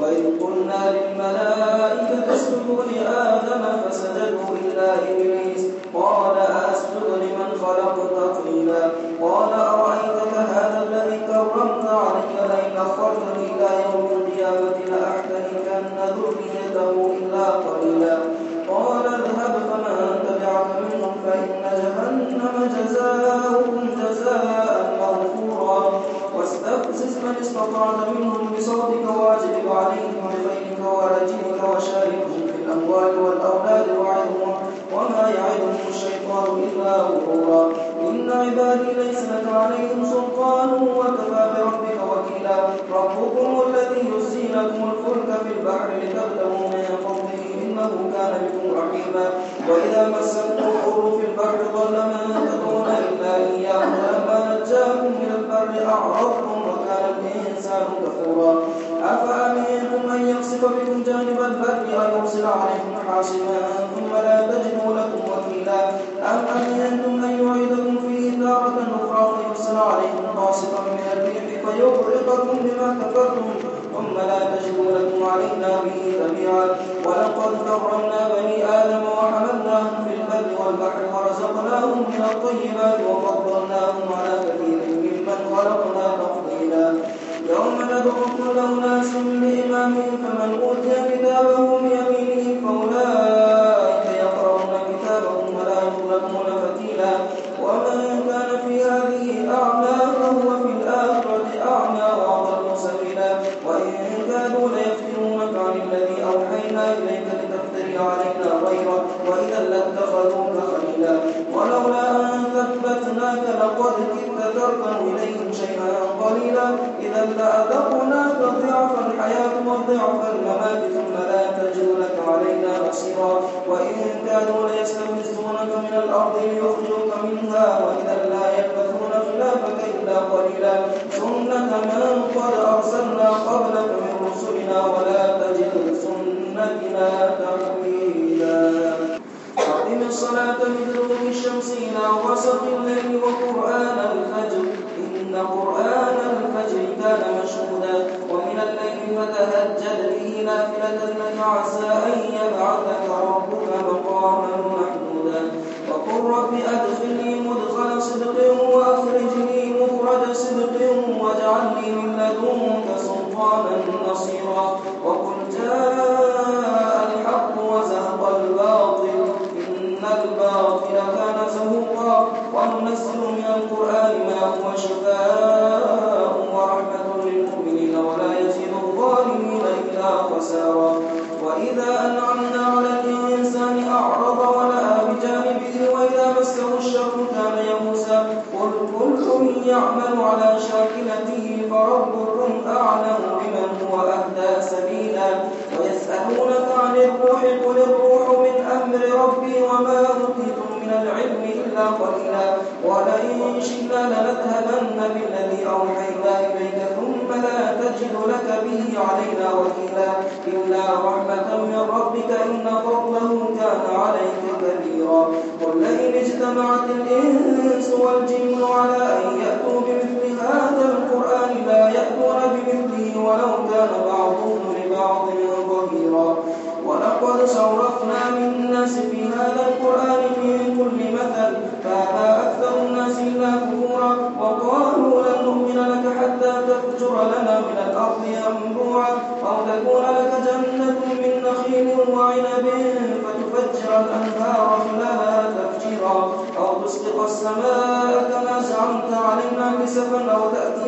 وإذ قلنا للملائكة اسجدوا لآدم فسجدوا إلا إبليس. قال أسجد لمن خلقت طينا قال أرأيتك هذا الذي كرمت علي لئن أخرتني إلى يوم القيامة لأحتركن ذريته إلا قليلا. قال اذهب فمن تبعك منهم فإن جهنم جزاؤهم جزاء موفورا واستفزز من استطعت منهم بصوتك واجلب غرورا إن عبادي ليس لك عليهم سلطان وكفى بربك وكيلا. ربكم الذي يزي لكم الفلك في البحر لتبتغوا من فضله إنه كان بكم رحيما. وإذا مسكم الضر في البحر ضل من تدعون إلا إياه. فلما نجاكم إلى البر أعرضتم وكان الإنسان كفورا. أفأمنتم أن يخسف بكم جانب البر أو يرسل عليكم حاصبا ثم لا تجدوا لكم أم أمنتم أن يعيدكم فيه تارة أخرى فيرسل عليكم قاصفا من الريح فيغرقكم بما كفرتم ثم لا تجدوا لكم علينا به تبيعا. ولقد كرمنا بني آدم وحملناهم في البر والبحر ورزقناهم من الطيبات وفضلناهم على كثير ممن خلقنا تفضيلا. يوم ندعو كل أناس بإمامهم فمن أوتي كتابه بيمينه علينا غيره وإذا لاتخذوك خليلا ولولا أن ثبتناك لقد كدت تركن إليهم شيئا قليلا. إذا لأذقناك ضعف الحياة وضعف الممات ثم لا تجد لك علينا نصيرا. وإن كانوا ليستفزونك من الأرض ليخرجوك منها وإذا لا يلبثون خلافك إلا قليلا. سنة من قد أرسلنا قبلك من رسلنا ولا تجد لسنتنا تحويلا أقم الصلاة لدلوك الشمس إلى غسق الليل وقرآن الفجر. إن قرآن الفجر كان مشهودا. ومن الليل فتهجد به نافلة لك عسى أن يبعثك ربك مقاما محمودا. وقل رب أدخلني مدخل صدق وأخرجني مخرج صدق واجعل لي من لدنك سلطانا نصيرا. وقل جاء وإذا قل اجتمعت الإنس والجن على أن يأتوا بمثل هذا القرآن لا يأتون بمثله ولو كان بعضهم لبعض ظهيرا. ولقد صرفنا للناس في هذا القرآن من كل مثل. فأبى أكثر الناس إلا كفورا. وقالوا لن نؤمن لك حتى تفجر لنا من الأرض ينبوعا أو تكون لك جنة من نخيل وعنب فتفجر الأنهار.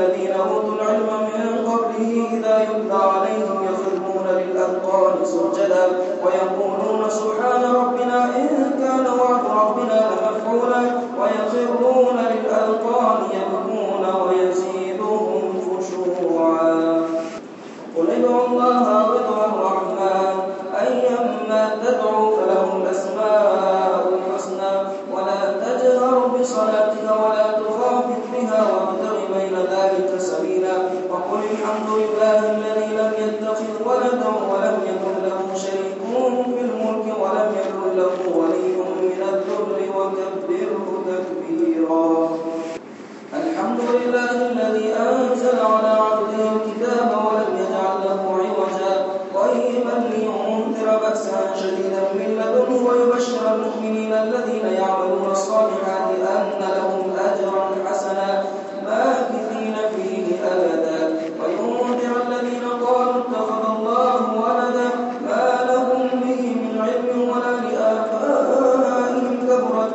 الذين أوتوا العلم من قبله إذا يتلى عليهم يخرون للأبطال سجدا ويقولون سبحان ربنا إن كان وعد ربنا لمفعولا.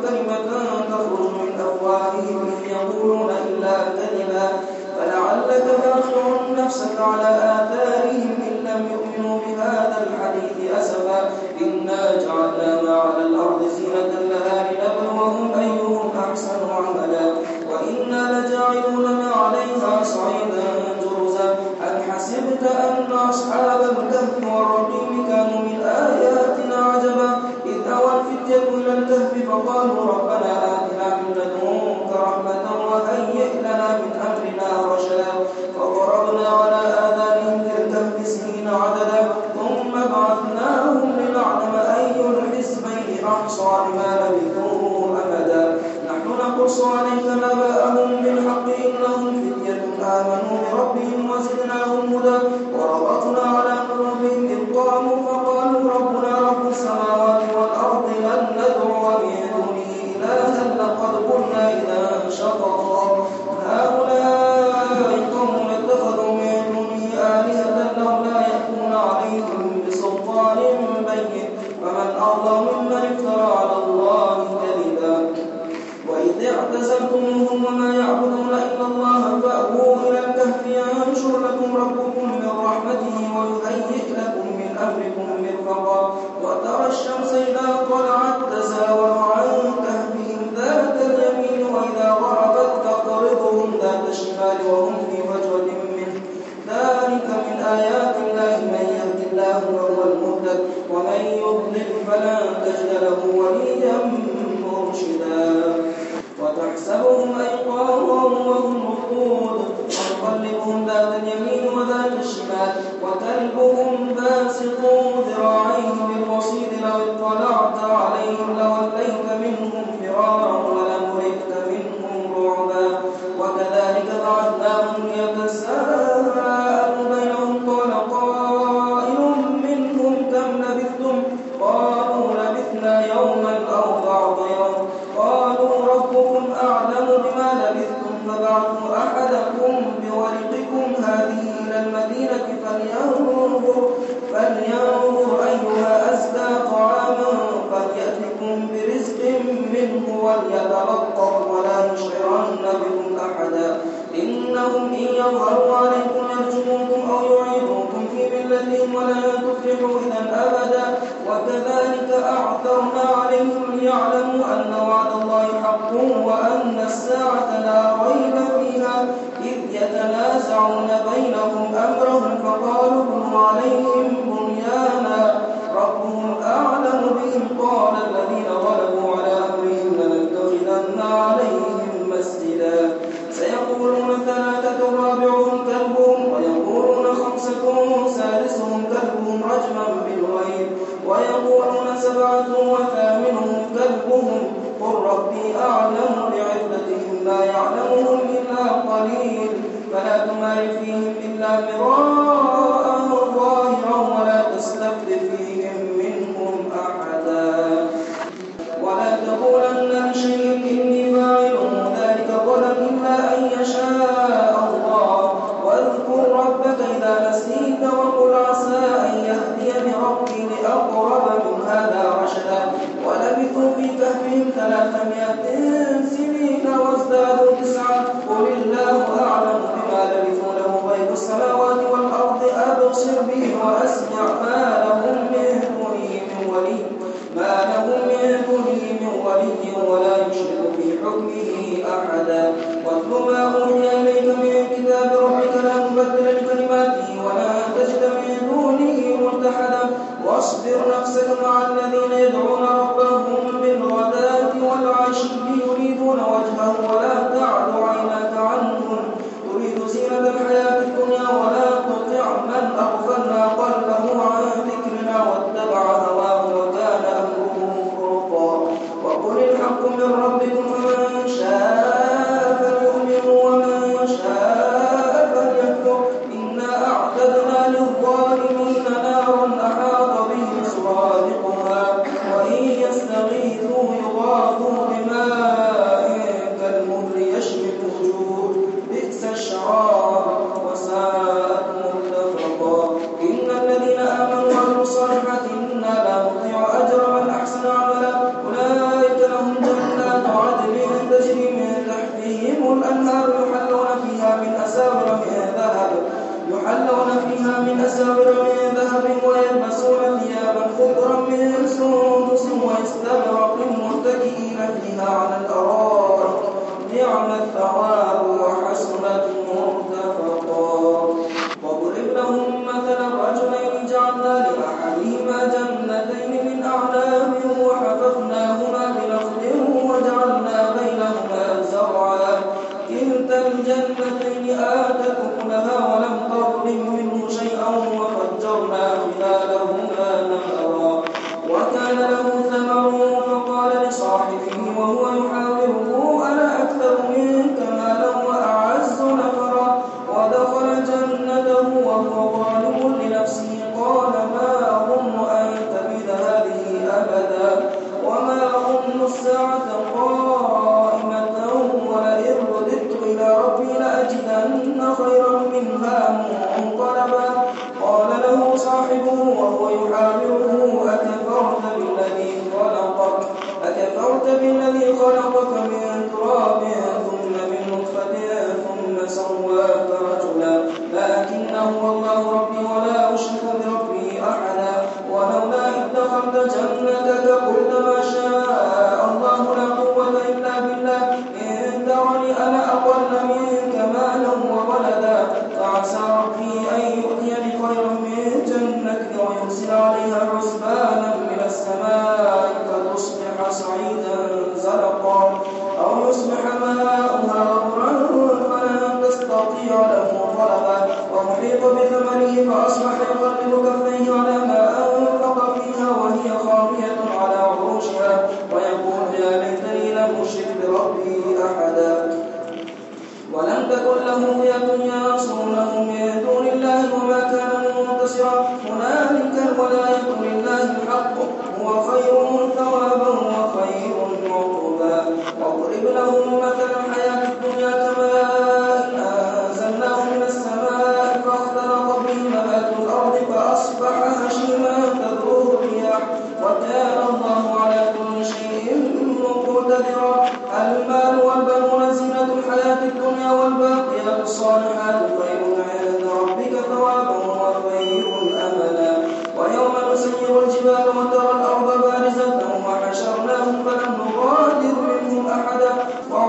كلمة تخرج من أفواههم إن يقولون إلا كلمة فلعلك باخع نفسك على تراهم أيقاظهم وهم رقود ونقلبهم ذات اليمين وذات الشمال وكلبهم واصبر نفسك مع الذين يدعون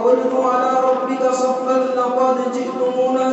ووجه على ربك صفا لقد جئتمونا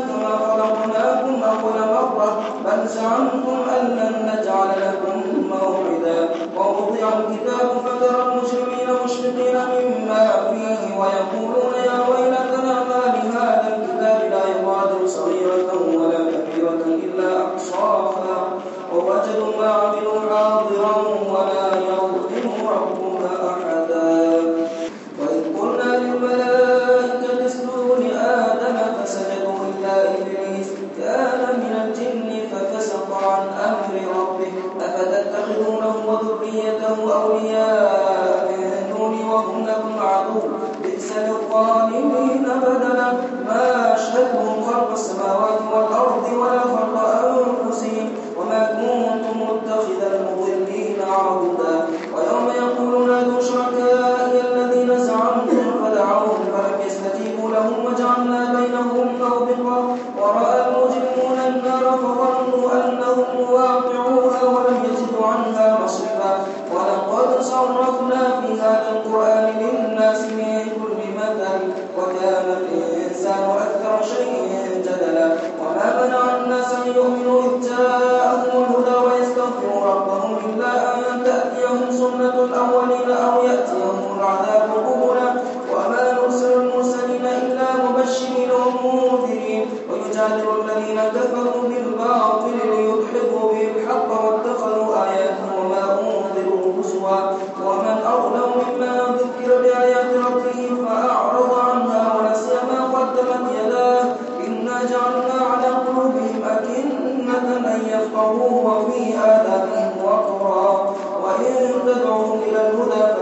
من القرآن من جعلنا على قلوبهم أكنة أن يفقهوه وفي آذانهم وقرا. وإن تدعوهم إلى الهدى